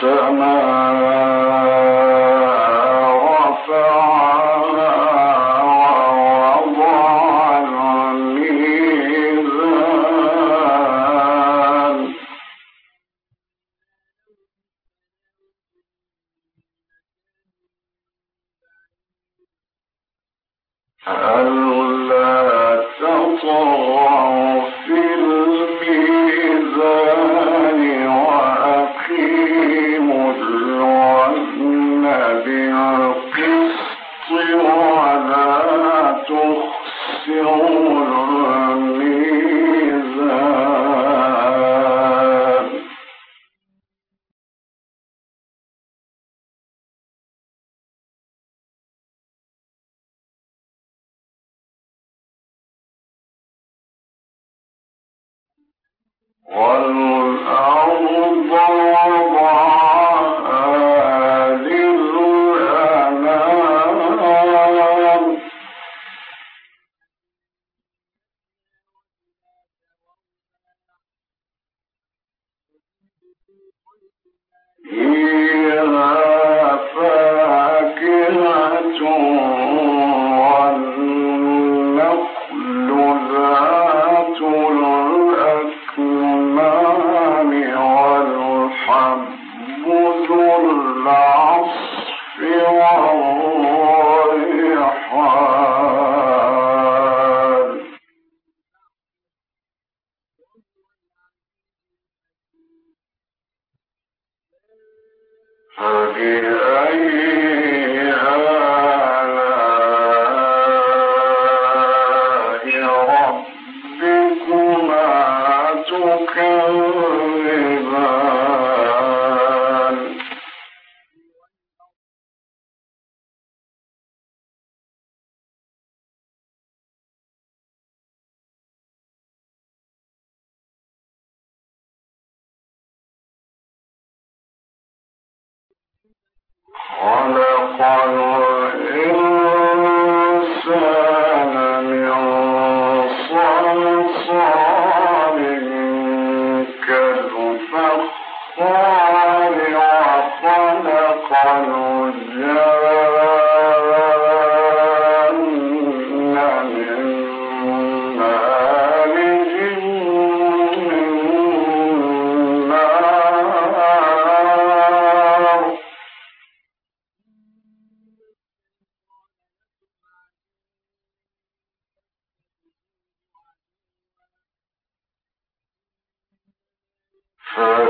خلق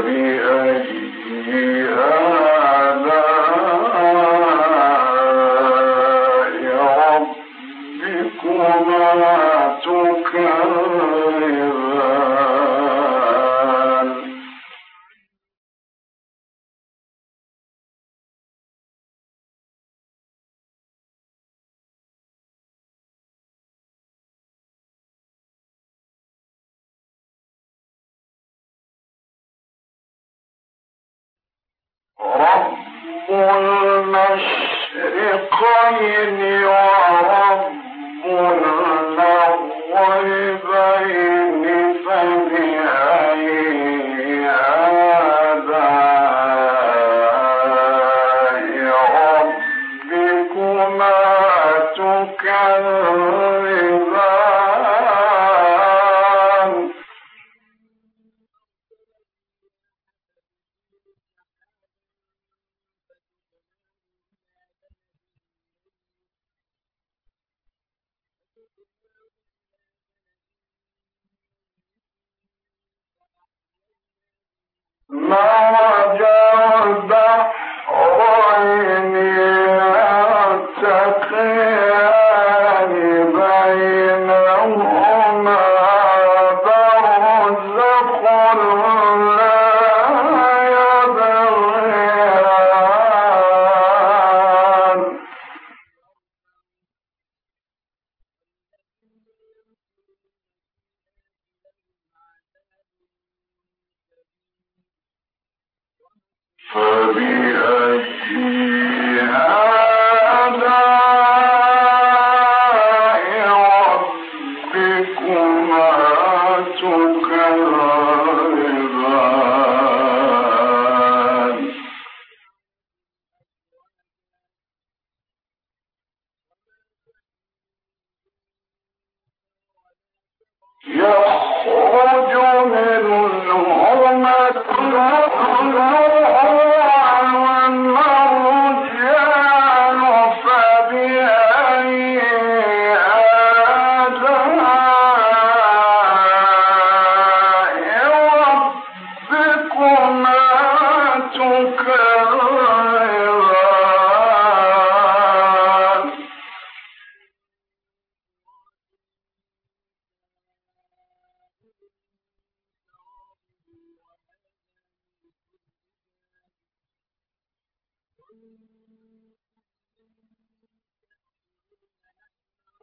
Yeah. لكم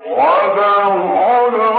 أيها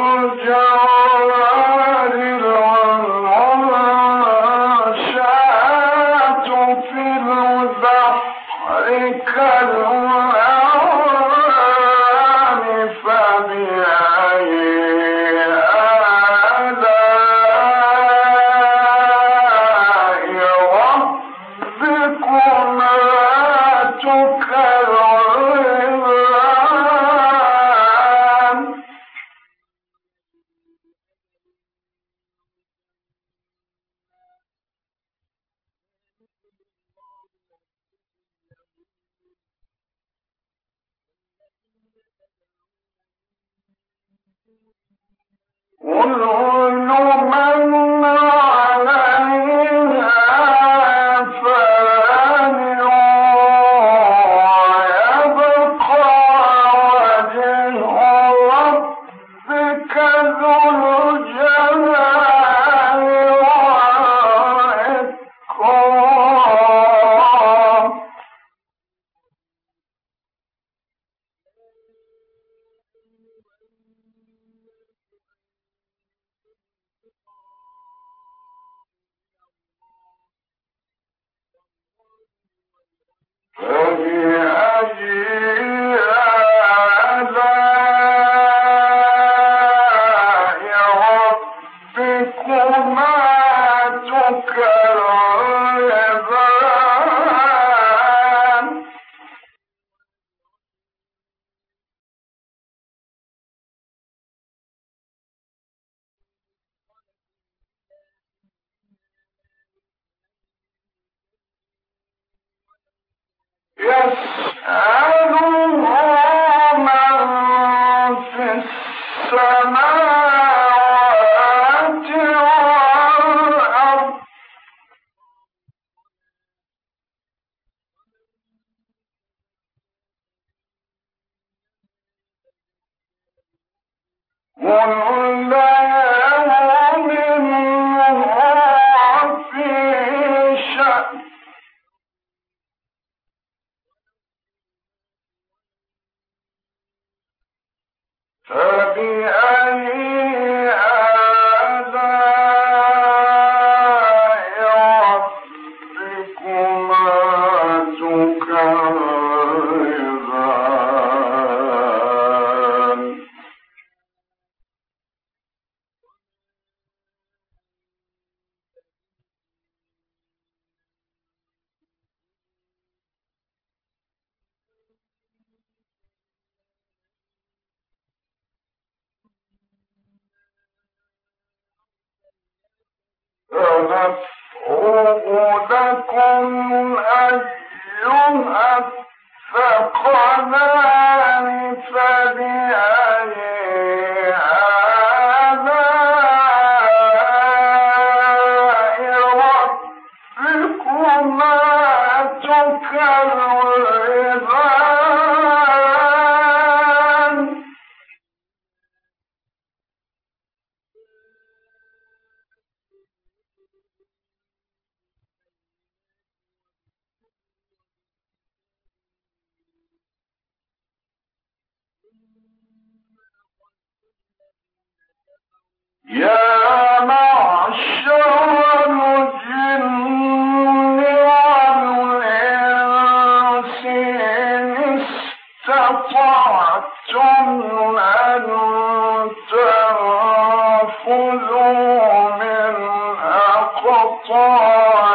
أقطار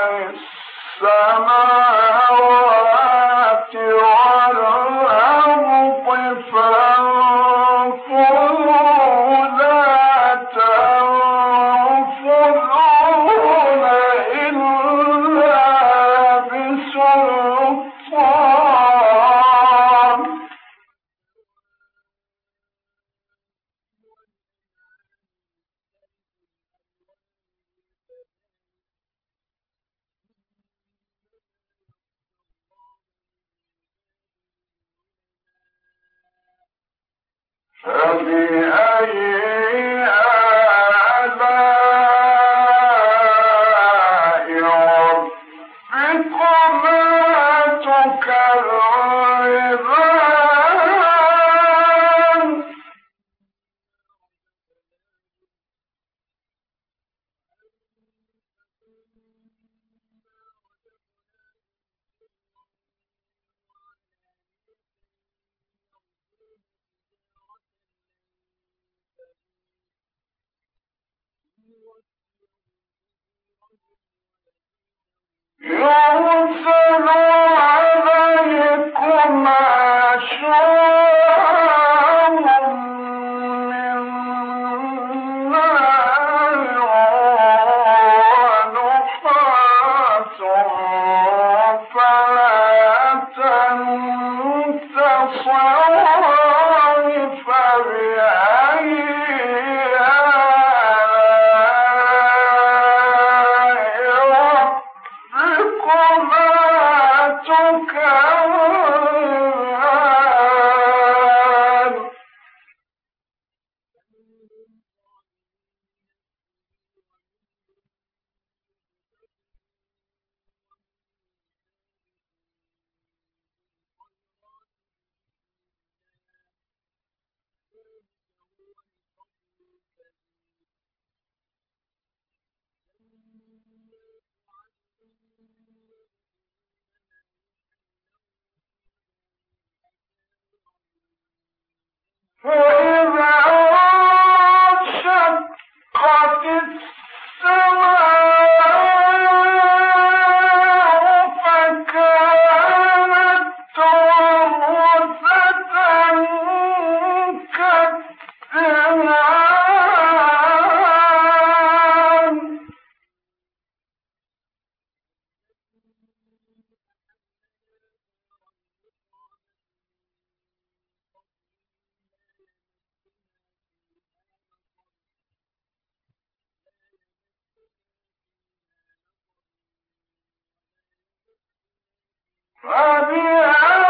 فبأي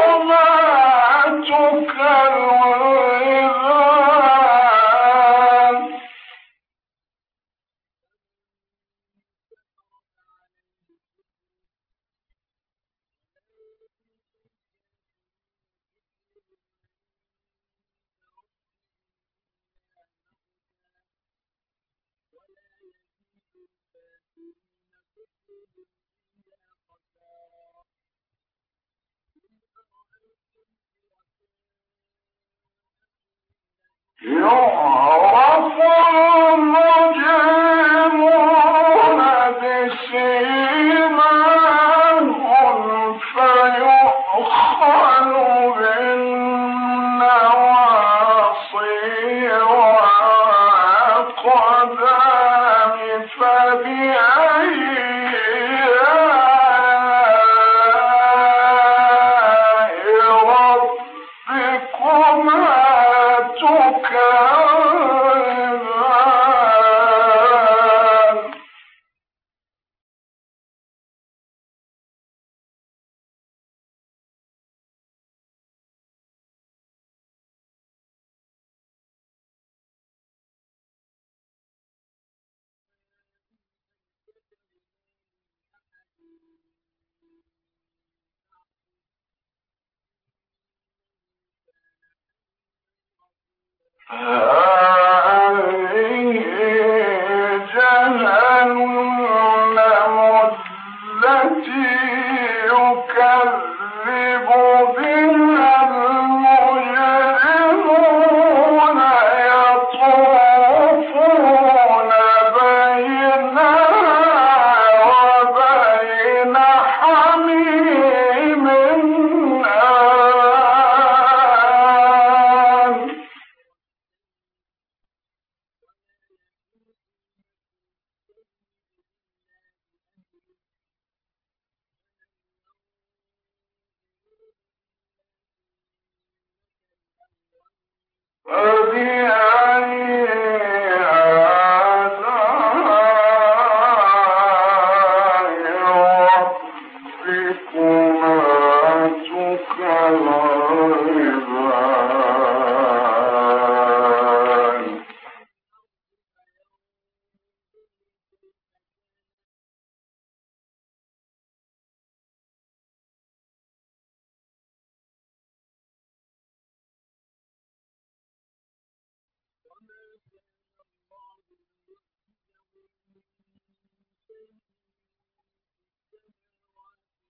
Allah ولمن خاف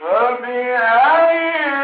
فبأي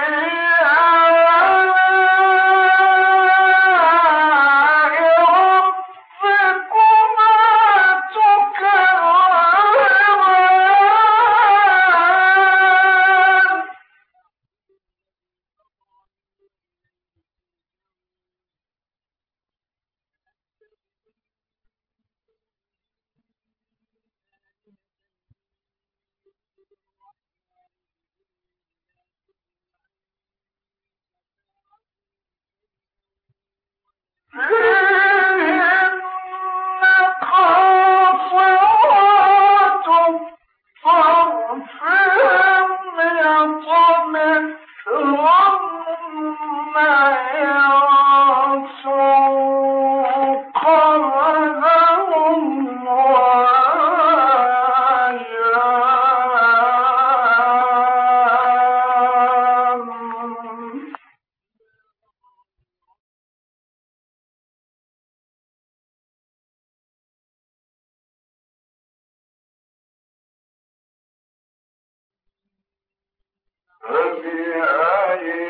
فبأي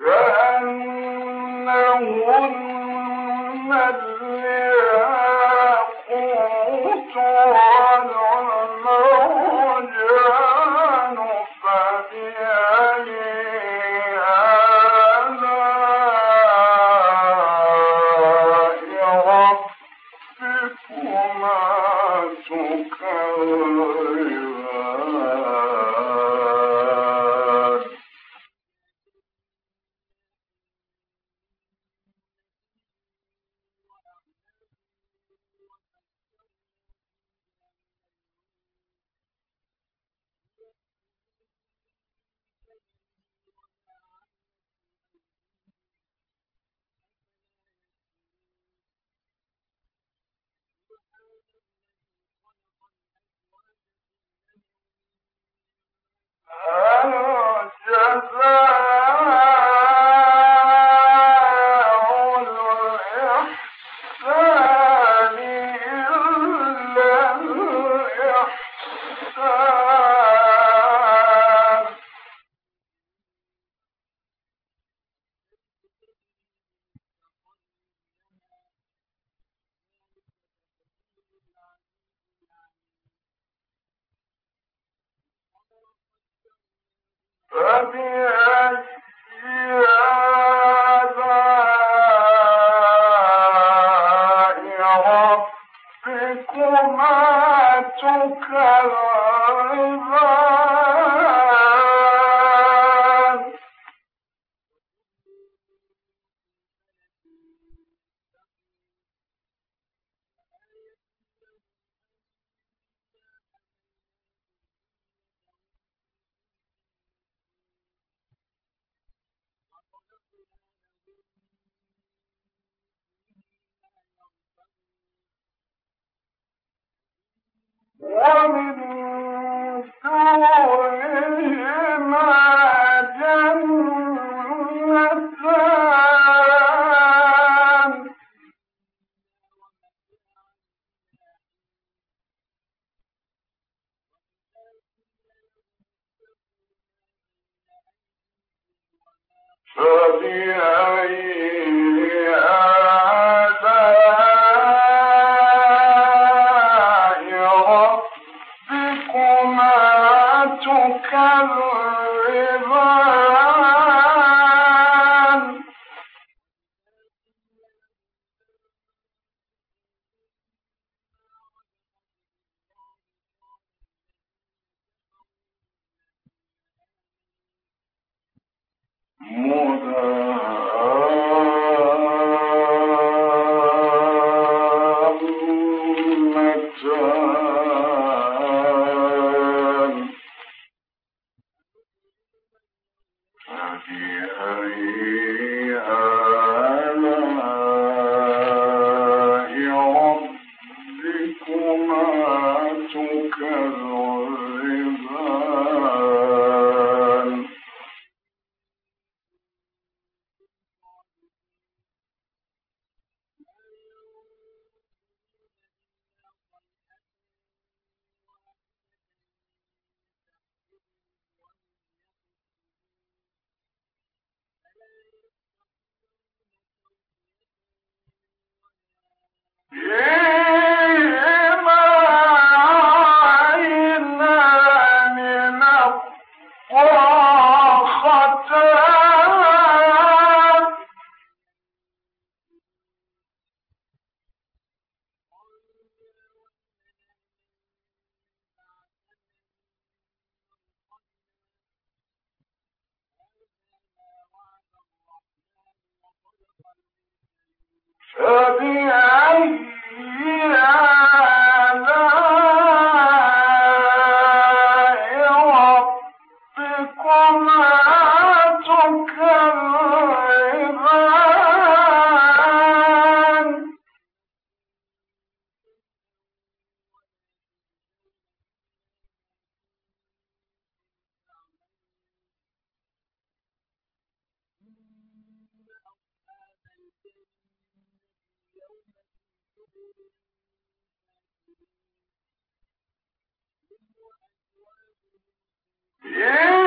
ومن دونهما الله جنة Yeah!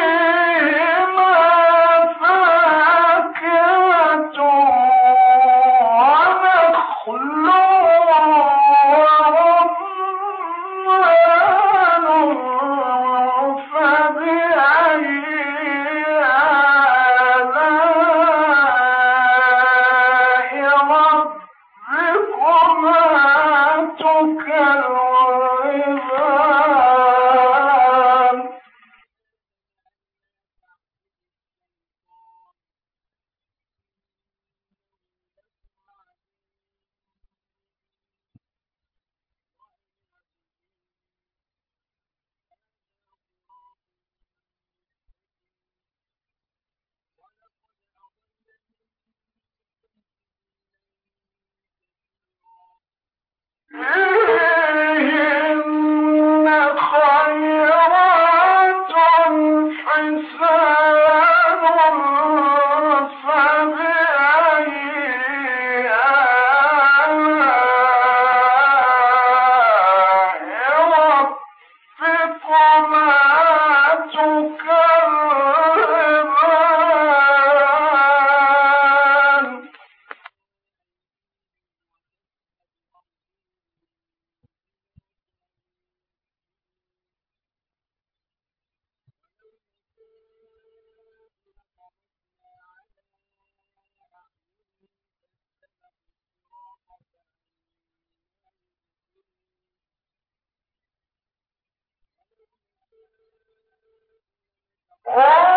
all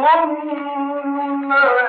متكئين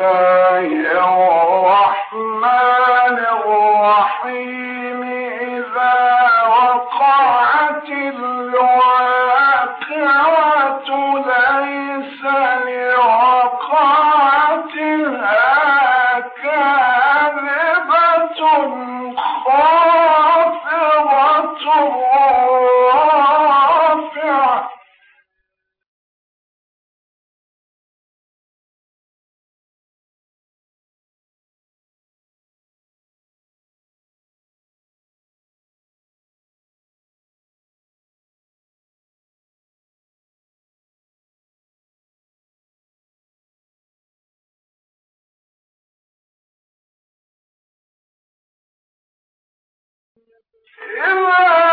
الله. Yeah.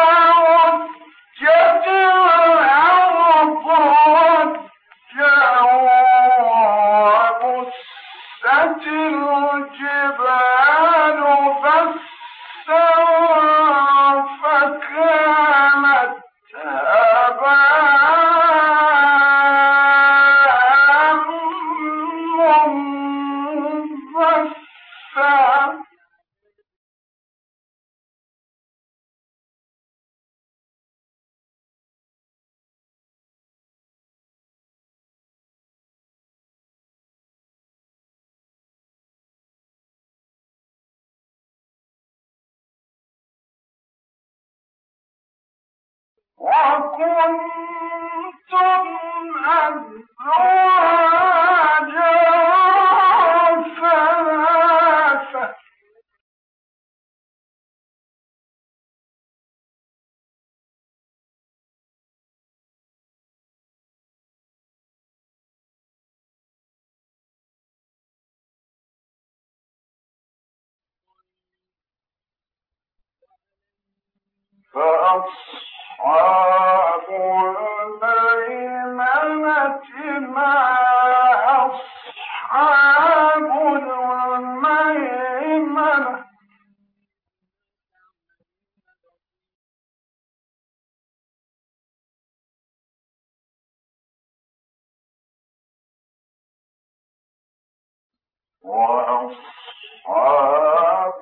فأصحاب الميمنة ما أصحاب وأصحاب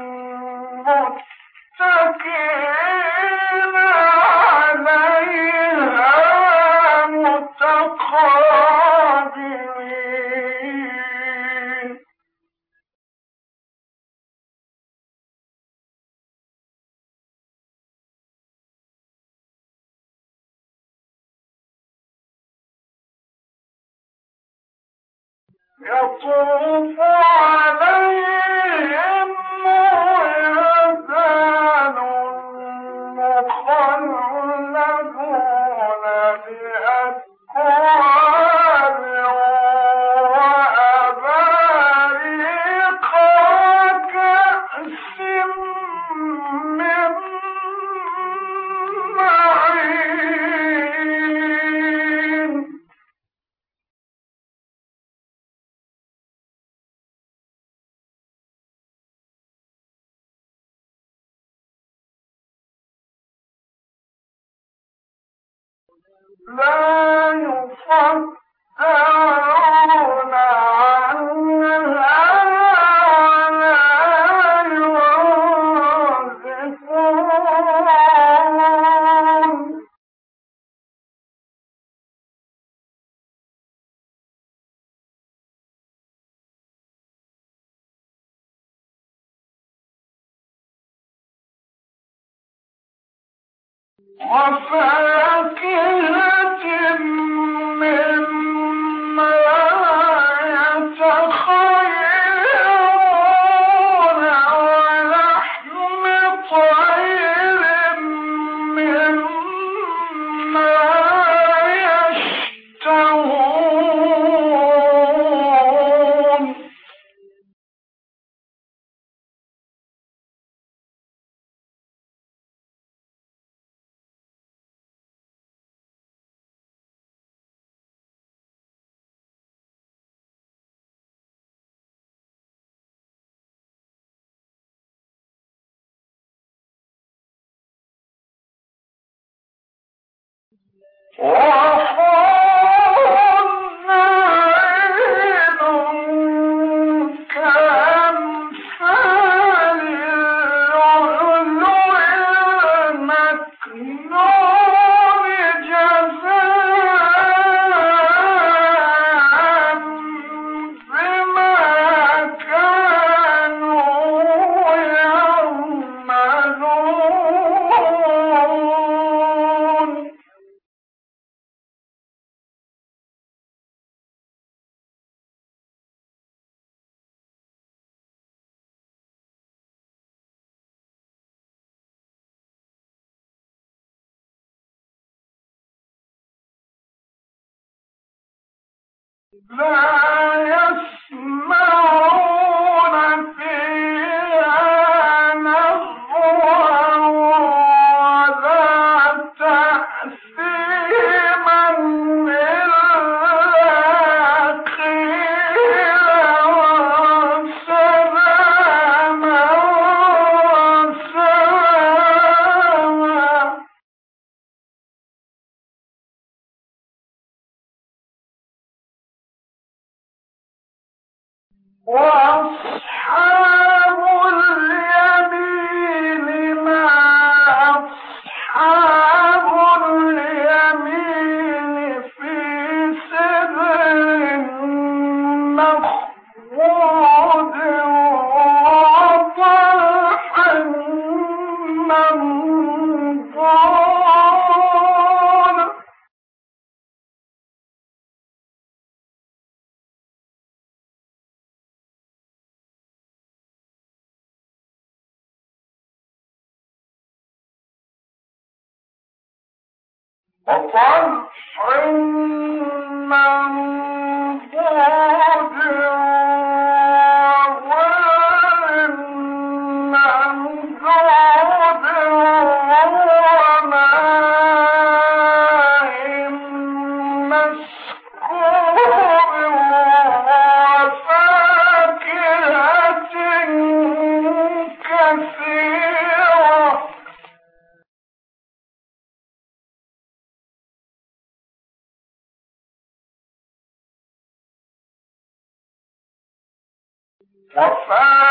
لا يصدعون ¡Oh, oh, oh. لا وأصحاب Spring فَأَنْتَ